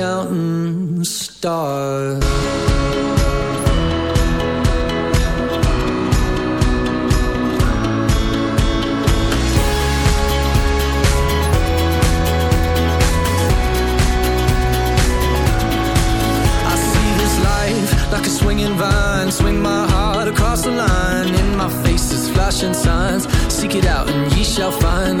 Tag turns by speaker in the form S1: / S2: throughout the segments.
S1: counting stars. I see this light like a swinging vine. Swing my heart across the line. In my face is flashing signs. Seek it out and ye shall find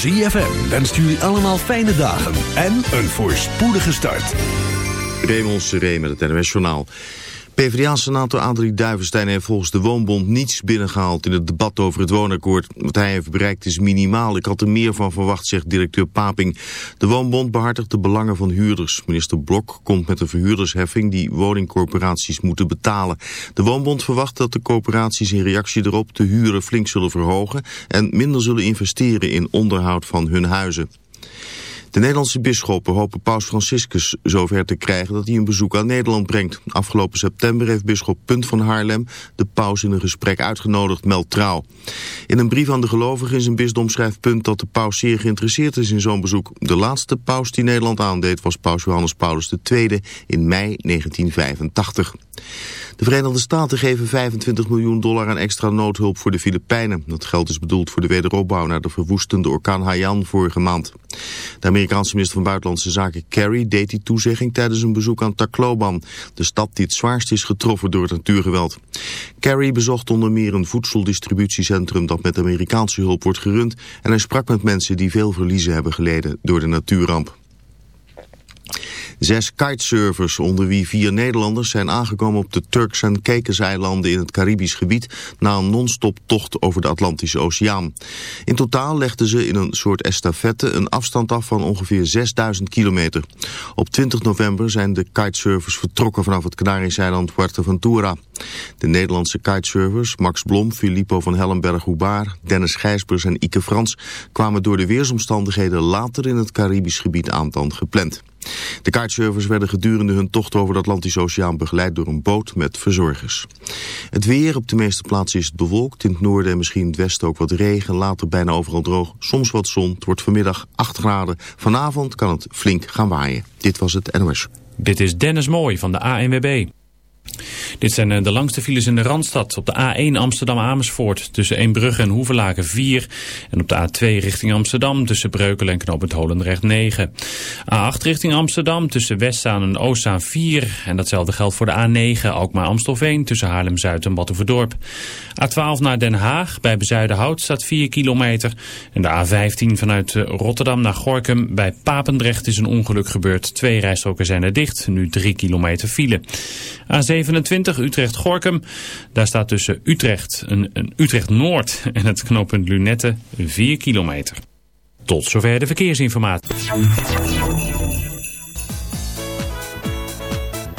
S2: ZFM wenst jullie allemaal fijne dagen en een voorspoedige start.
S3: Raymond Seré met het NWS Journaal. PvdA-senator Adrie Duivenstein heeft volgens de Woonbond niets binnengehaald in het debat over het woonakkoord. Wat hij heeft bereikt is minimaal. Ik had er meer van verwacht, zegt directeur Paping. De Woonbond behartigt de belangen van huurders. Minister Blok komt met een verhuurdersheffing die woningcorporaties moeten betalen. De Woonbond verwacht dat de corporaties in reactie erop de huren flink zullen verhogen en minder zullen investeren in onderhoud van hun huizen. De Nederlandse bisschoppen hopen paus Franciscus zover te krijgen dat hij een bezoek aan Nederland brengt. Afgelopen september heeft bisschop Punt van Haarlem de paus in een gesprek uitgenodigd, meldt trouw. In een brief aan de gelovigen in zijn bisdom schrijft Punt dat de paus zeer geïnteresseerd is in zo'n bezoek. De laatste paus die Nederland aandeed was paus Johannes Paulus II in mei 1985. De Verenigde Staten geven 25 miljoen dollar aan extra noodhulp voor de Filipijnen. Dat geld is bedoeld voor de wederopbouw na de verwoestende orkaan Haiyan vorige maand. De Amerikaanse minister van Buitenlandse Zaken Kerry deed die toezegging tijdens een bezoek aan Tacloban, de stad die het zwaarst is getroffen door het natuurgeweld. Kerry bezocht onder meer een voedseldistributiecentrum dat met Amerikaanse hulp wordt gerund en hij sprak met mensen die veel verliezen hebben geleden door de natuurramp. Zes kitesurfers, onder wie vier Nederlanders, zijn aangekomen op de Turks en Caicos-eilanden in het Caribisch gebied na een non-stop tocht over de Atlantische Oceaan. In totaal legden ze in een soort estafette een afstand af van ongeveer 6000 kilometer. Op 20 november zijn de kitesurfers vertrokken vanaf het Canarische eiland Fuerteventura. De Nederlandse kitesurfers Max Blom, Filippo van Hellenberg-Houbaar, Dennis Gijsbers en Ike Frans kwamen door de weersomstandigheden later in het Caribisch gebied aan dan gepland. De kaartservers werden gedurende hun tocht over de Atlantische Oceaan begeleid door een boot met verzorgers. Het weer op de meeste plaatsen is bewolkt. In het noorden en misschien het westen ook wat regen. Later bijna overal droog. Soms wat zon. Het wordt vanmiddag 8 graden. Vanavond kan het flink gaan waaien. Dit was het NOS.
S4: Dit is Dennis Mooi van de ANWB. Dit zijn eh, de langste files in de Randstad. Op de A1 Amsterdam-Amersfoort tussen Eembrugge en Hoevelaken 4. En op de A2 richting Amsterdam tussen Breukelen en Knoopend Holendrecht 9. A8 richting Amsterdam tussen Westzaan en Oostzaan 4. En datzelfde geldt voor de A9 Alkmaar-Amstelveen tussen Haarlem-Zuid en Battenverdorp. A12 naar Den Haag bij Bezuidenhout staat 4 kilometer. En de A15 vanuit eh, Rotterdam naar Gorkum bij Papendrecht is een ongeluk gebeurd. Twee rijstroken zijn er dicht, nu 3 kilometer file. A27 Utrecht-Gorkum. Daar staat tussen Utrecht, een, een Utrecht-Noord en het knooppunt Lunette 4 kilometer. Tot zover de verkeersinformatie.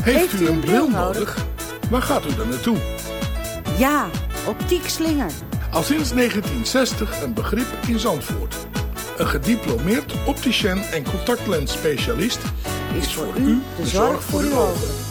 S5: Heeft u een bril nodig? Waar gaat u dan naartoe?
S6: Ja, optiek slinger.
S5: Al sinds 1960 een begrip in Zandvoort. Een gediplomeerd opticien en contactlensspecialist is voor u de zorg voor uw ogen.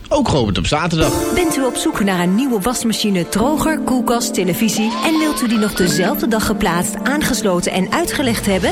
S7: ook geopend op zaterdag.
S8: Bent u op zoek naar een nieuwe wasmachine, droger, koelkast, televisie... en wilt u die nog dezelfde dag geplaatst, aangesloten en uitgelegd hebben?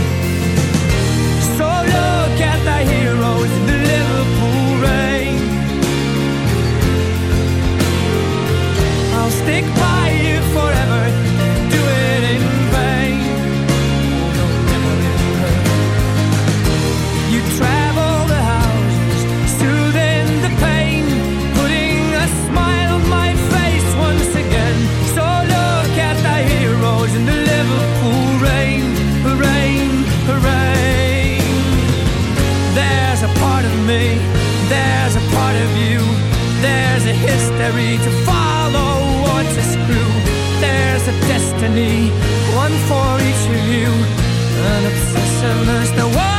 S9: Look at the heroes in the Liverpool a to follow or to screw. There's a destiny, one for each of you, an obsessiveness that wants to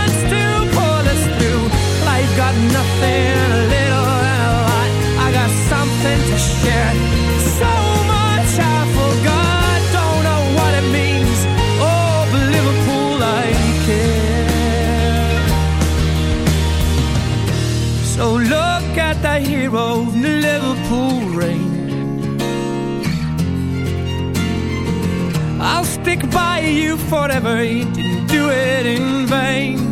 S9: So look at that hero in the Liverpool rain. I'll stick by you forever. You didn't do it in vain.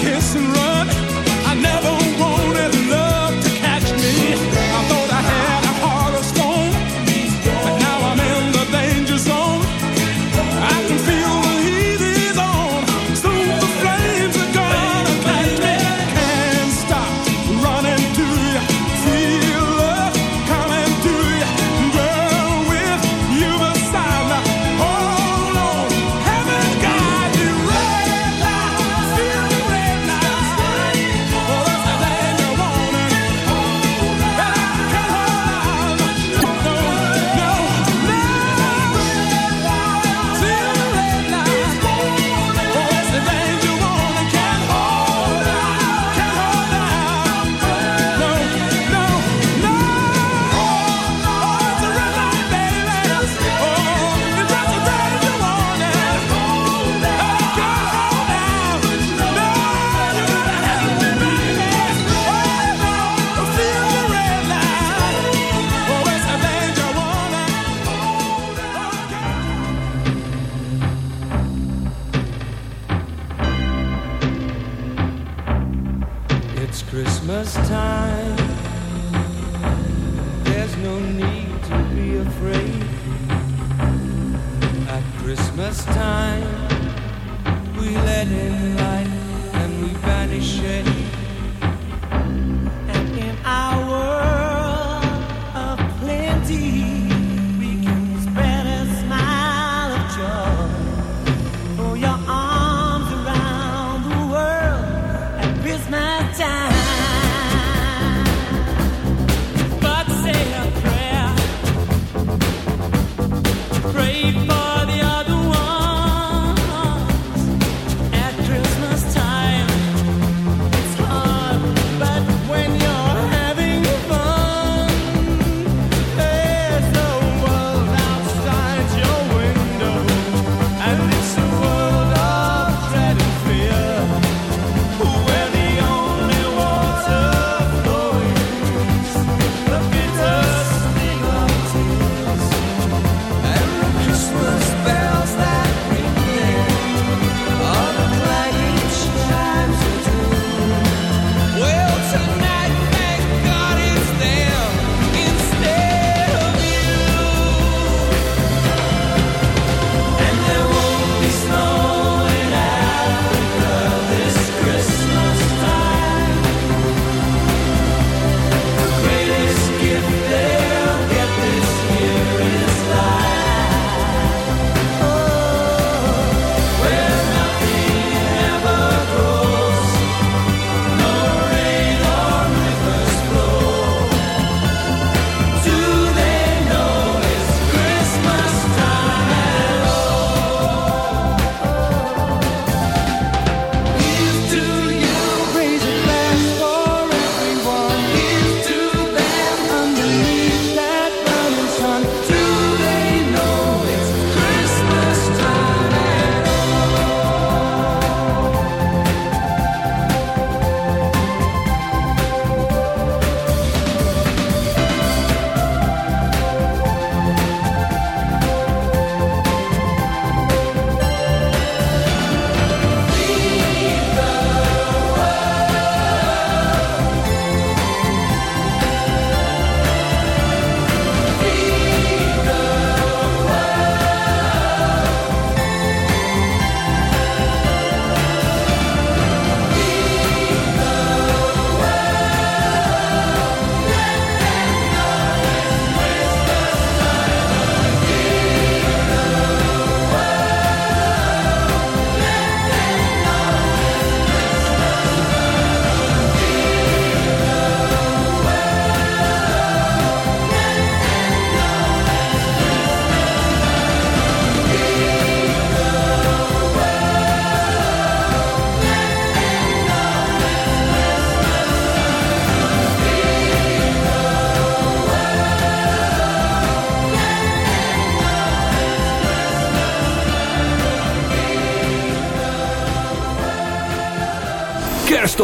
S9: kiss and run.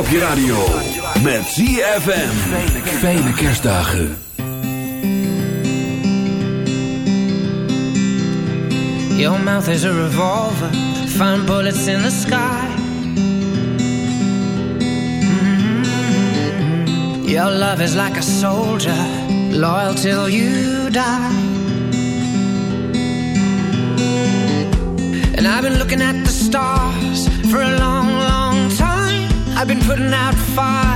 S2: Op je radio. Met ZFM. Fijne kerstdagen.
S10: Your mouth is a revolver, find bullets in the sky. Mhm. Your love is like a soldier, loyal till you die. And I've been looking at I've been putting out fires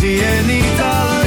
S11: zie je niet alleen.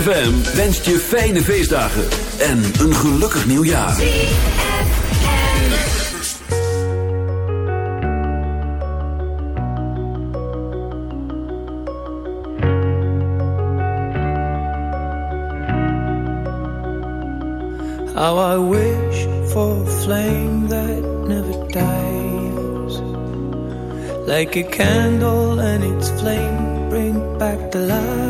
S2: ZFM wenst je fijne feestdagen en een gelukkig nieuwjaar.
S9: How I wish for a flame that never dies Like a candle and its flame bring back the light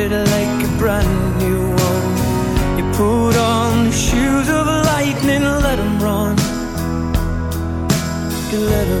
S9: letter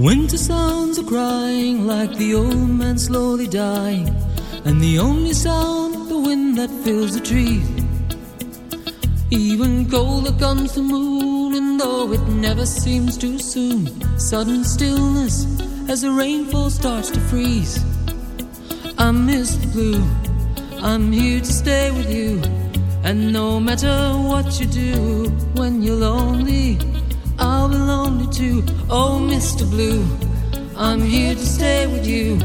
S12: Winter sounds are crying like the old man slowly dying, and the only sound the wind that fills the trees. Even colder comes the moon, and though it never seems too soon, sudden stillness as the rainfall starts to freeze. I miss the blue I'm here to stay with you, and no matter what you do, when you're lonely, I'll be lonely too. Oh, Mr. Blue, I'm here to stay with you,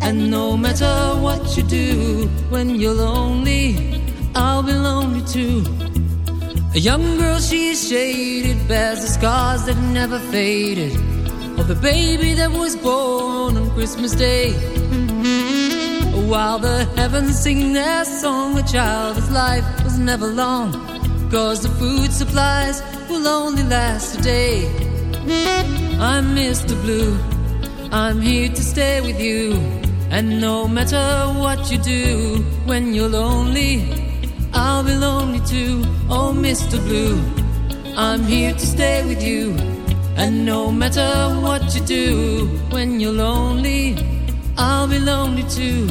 S12: and no matter what you do, when you're lonely, I'll be lonely too. A young girl, she's shaded, bears the scars that never faded of the baby that was born on Christmas Day. While the heavens sing their song, a child's life was never long. Cause the food supplies will only last a day. I'm Mr. Blue, I'm here to stay with you. And no matter what you do, when you're lonely, I'll be lonely too. Oh, Mr. Blue, I'm here to stay with you. And no matter what you do, when you're lonely, I'll be lonely too.